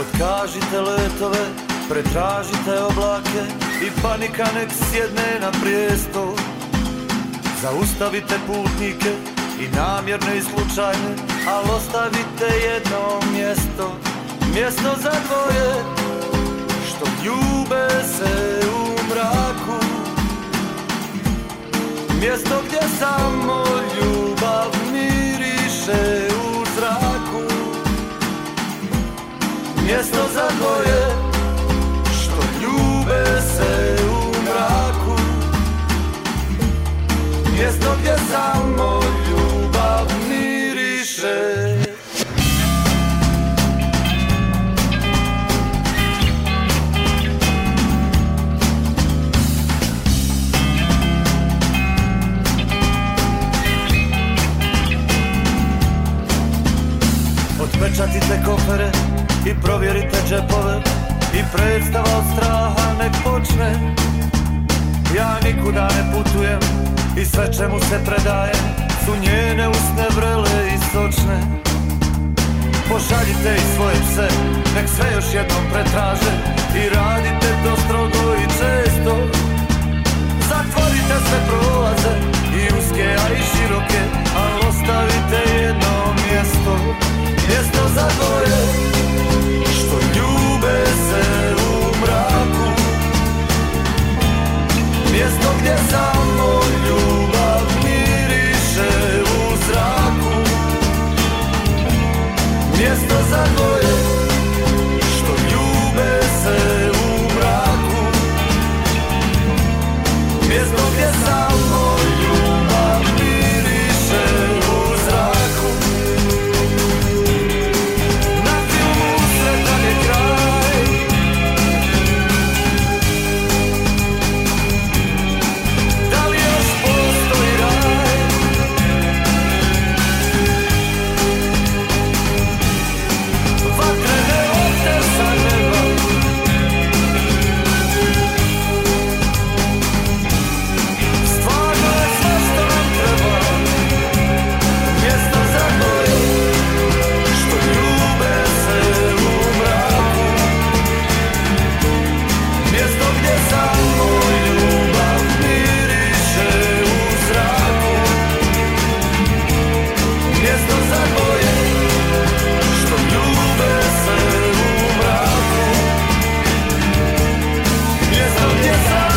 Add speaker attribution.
Speaker 1: Zakažite letove, pretražite oblake I panika nek sjedne na prijesto Zaustavite putnike i namjerne i slučajne Al ostavite jedno mjesto Mjesto za dvoje Što ljube se u mraku. Mjesto gdje samo ljubav miriše Mjesto za dvoje Što ljube se u mraku. Mjesto gdje samo ljubav miriše Otpečatite kofere i provjerite džepove I predstava od straha nek počne. Ja nikuda ne putujem i sve čemu se predajem Su njene usne vrele i sočne. Pošaljite i svoje pse, nek sve još jednom pretraže I radite to strogo i često It's